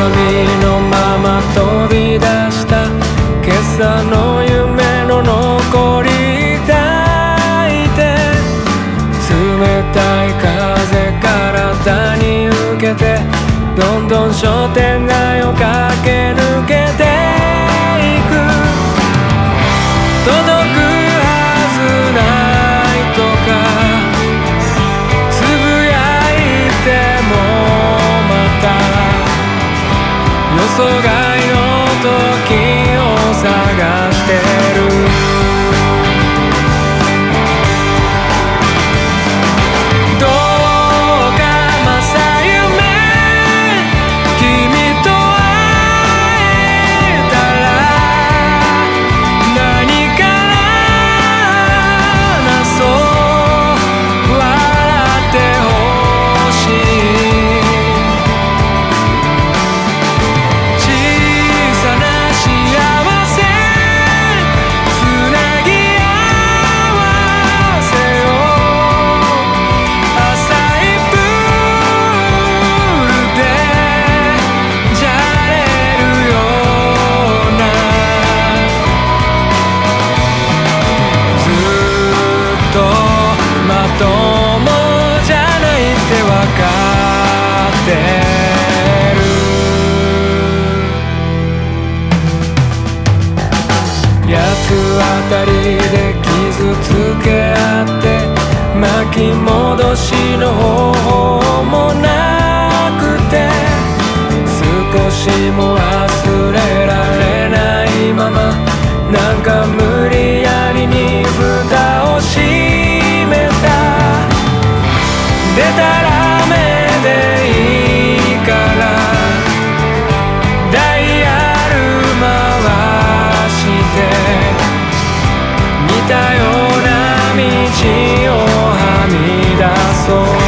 camino, mamá, tu vida está, que esta noche がいの時を探してたような道をはみ出そう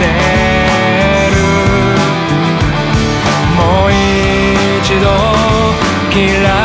てる。もう一度嫌い